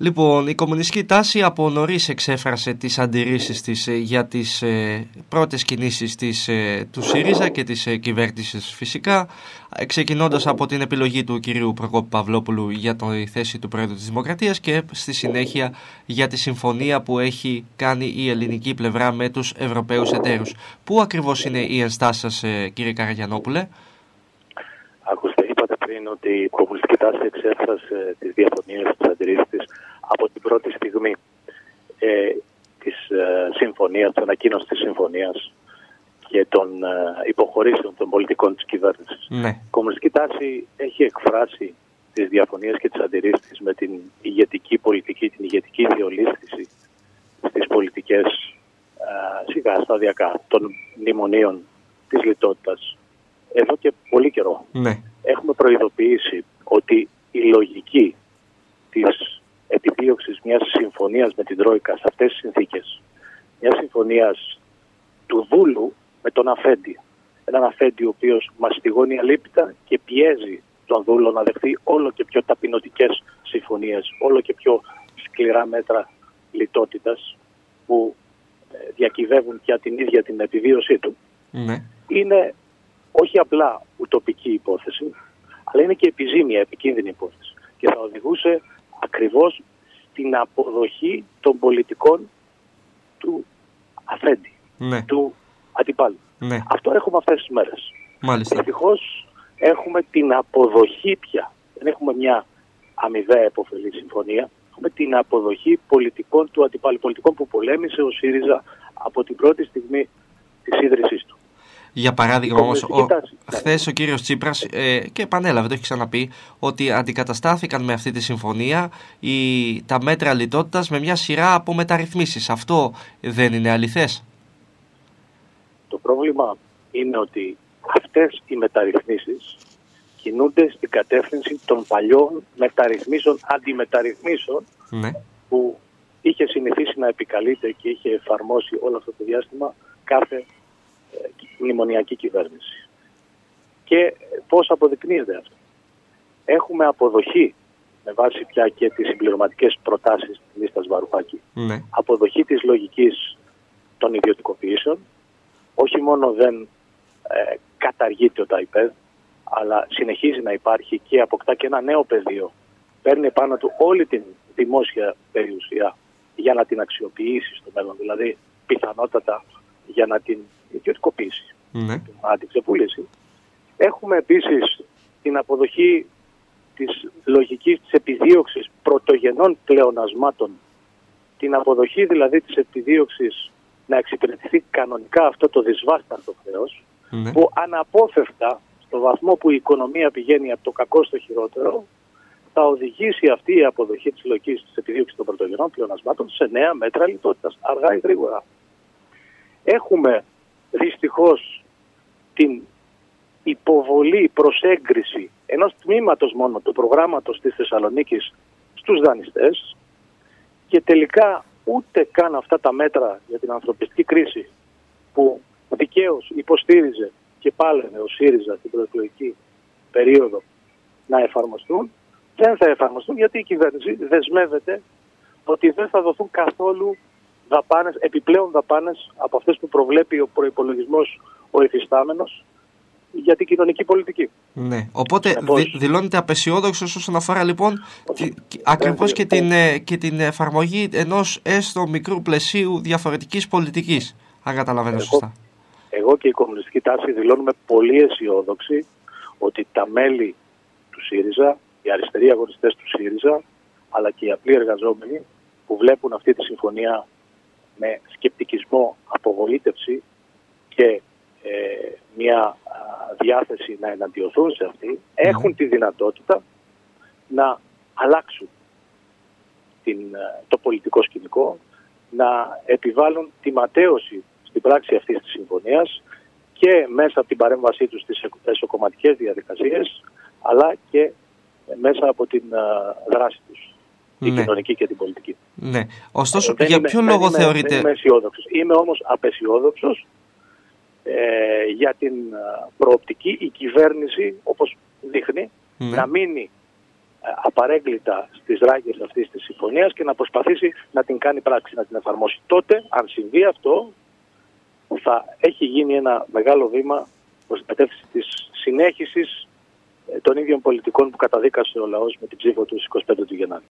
Λοιπόν, η κομμουνιστική τάση από νωρίς εξέφρασε τις αντιρρήσεις της ε, για τις ε, πρώτες κινήσεις της, ε, του ΣΥΡΙΖΑ και της ε, κυβέρνησης φυσικά, ξεκινώντας από την επιλογή του κυρίου Προκόπη Παυλόπουλου για τη θέση του Πρόεδρου της Δημοκρατίας και στη συνέχεια για τη συμφωνία που έχει κάνει η ελληνική πλευρά με τους Ευρωπαίους εταίρους. Πού ακριβώς είναι η ενστάση σας κύριε Καραγιανόπουλε; Ακούστε, είπατε πριν ότι η κομμουνιστική τάση εξέφρασε τις διαφωνίες, τις αντιρρήσεις από την πρώτη στιγμή ε, της ε, συμφωνίας, της ανακοίνωσης της συμφωνίας και των ε, υποχωρήσεων των πολιτικών της κυβέρνησης. Ναι. Η κομμουνιστική τάση έχει εκφράσει τις διαφωνίες και τις αντιρρήσεις με την ηγετική πολιτική, την ηγετική διολίσθηση στις πολιτικές ε, σιγά σταδιακά των μνημονίων της λιτότητας εδώ και πολύ καιρό. Ναι. Έχουμε προειδοποιήσει ότι η λογική της επιδίωξης μιας συμφωνίας με την Τρόικα σε αυτές τις συνθήκες, μιας συμφωνίας του δούλου με τον Αφέντη, έναν Αφέντη ο οποίος μαστιγώνει αλήπητα και πιέζει τον δούλο να δεχθεί όλο και πιο ταπεινωτικές συμφωνίες, όλο και πιο σκληρά μέτρα λιτότητας που ε, διακυβεύουν πια την ίδια την επιβίωσή του. Ναι. Είναι όχι απλά ουτοπική υπόθεση, αλλά είναι και επιζήμια, επικίνδυνη υπόθεση. Και θα οδηγούσε ακριβώς την αποδοχή των πολιτικών του αφέντη, Ναι. του αντιπάλου. Ναι. Αυτό έχουμε αυτές τις μέρες. Μάλιστα. Ευτυχώς έχουμε την αποδοχή πια. Δεν έχουμε μια αμοιβαία επωφελή συμφωνία. Έχουμε την αποδοχή πολιτικών του αντιπάλου, πολιτικών που πολέμησε ο ΣΥΡΙΖΑ από την πρώτη στιγμή της ίδρυσής του. Για παράδειγμα Η όμως, κομμουνιστική ο, τάση. Ναι. χθες ο κύριος Τσίπρας ε, και επανέλαβε, το έχει ξαναπεί, ότι αντικαταστάθηκαν με αυτή τη συμφωνία οι, τα μέτρα λιτότητας με μια σειρά από μεταρρυθμίσεις. Αυτό δεν είναι αληθές; Το πρόβλημα είναι ότι αυτές οι μεταρρυθμίσεις κινούνται στην κατεύθυνση των παλιών μεταρρυθμίσεων, αντιμεταρρυθμίσεων Ναι. που είχε συνηθίσει να επικαλείται και είχε εφαρμόσει όλο αυτό το διάστημα κάθε ε, μνημονιακή κυβέρνηση. Και πώς αποδεικνύεται αυτό. Έχουμε αποδοχή με βάση πια και τις συμπληρωματικές προτάσεις της λίστας Βαρουπάκη Ναι. αποδοχή της λογικής των ιδιωτικοποιήσεων. Όχι μόνο δεν ε, καταργείται ο ΤΑΙΠΕΔ, αλλά συνεχίζει να υπάρχει και αποκτά και ένα νέο πεδίο. Παίρνει πάνω του όλη την δημόσια περιουσία για να την αξιοποιήσει στο μέλλον, δηλαδή πιθανότατα για να την ιδιωτικοποιήσει, Ναι. να την ξεπούληση. Έχουμε επίσης την αποδοχή της λογικής της επιδίωξης πρωτογενών πλεονασμάτων την αποδοχή δηλαδή της επιδίωξης να εξυπηρετηθεί κανονικά αυτό το δυσβάσταχτο χρέος Ναι. που αναπόφευκτα στο βαθμό που η οικονομία πηγαίνει από το κακό στο χειρότερο θα οδηγήσει αυτή η αποδοχή της λογικής της επιδίωξης των πρωτογενών πλεονασμάτων σε νέα μέτρα λιτότητας, αργά ή γρήγορα. Έχουμε δυστυχώς την υποβολή προς έγκριση ενός τμήματος μόνο του προγράμματος της Θεσσαλονίκης στους δανειστές και τελικά ούτε καν αυτά τα μέτρα για την ανθρωπιστική κρίση που δικαίως υποστήριζε και πάλευε ο ΣΥΡΙΖΑ την προεκλογική περίοδο να εφαρμοστούν, δεν θα εφαρμοστούν γιατί η κυβέρνηση δεσμεύεται ότι δεν θα δοθούν καθόλου δαπάνες, επιπλέον δαπάνες από αυτές που προβλέπει ο προϋπολογισμός ο εφιστάμενος για την κοινωνική πολιτική. Ναι. Οπότε Συνεπώς- δη- δηλώνεται απεσιόδοξος όσον αφορά λοιπόν τη, ακριβώς και την, ε, και την εφαρμογή ενός έστω μικρού πλαισίου διαφορετικής πολιτικής. Αν καταλαβαίνω Εγώ- σωστά. Εγώ και η κομμουνιστική τάση δηλώνουμε πολύ αισιόδοξοι ότι τα μέλη του ΣΥΡΙΖΑ, οι αριστεροί αγωνιστές του ΣΥΡΙΖΑ, αλλά και οι απλοί εργαζόμενοι που βλέπουν αυτή τη συμφωνία με σκεπτικισμό, απογοήτευση και ε, μια α, διάθεση να εναντιωθούν σε αυτή, έχουν τη δυνατότητα να αλλάξουν την, ε, το πολιτικό σκηνικό, να επιβάλλουν τη ματέωση στην πράξη αυτής της συμφωνίας και μέσα από την παρέμβασή τους στις εσω- εσωκομματικές διαδικασίες, αλλά και ε, μέσα από την ε, δράση τους, την Ναι. κοινωνική και την πολιτική. Ναι. Ωστόσο, Ε, δεν για είμαι- ποιο δεν λόγο είμαι- θεωρείτε... Δεν είμαι αισιόδοξος. Είμαι όμως απεσιόδοξος ε, για την ε, προοπτική η κυβέρνηση, όπως δείχνει, Ναι. να μείνει απαρέγκλητα στις ράγες αυτής της συμφωνίας και να προσπαθήσει να την κάνει πράξη, να την εφαρμόσει. Τότε, αν συμβεί αυτό, θα έχει γίνει ένα μεγάλο βήμα προς την κατεύθυνση της συνέχισης των ίδιων πολιτικών που καταδίκασε ο λαός με την ψήφο του 25 του Γενάρη.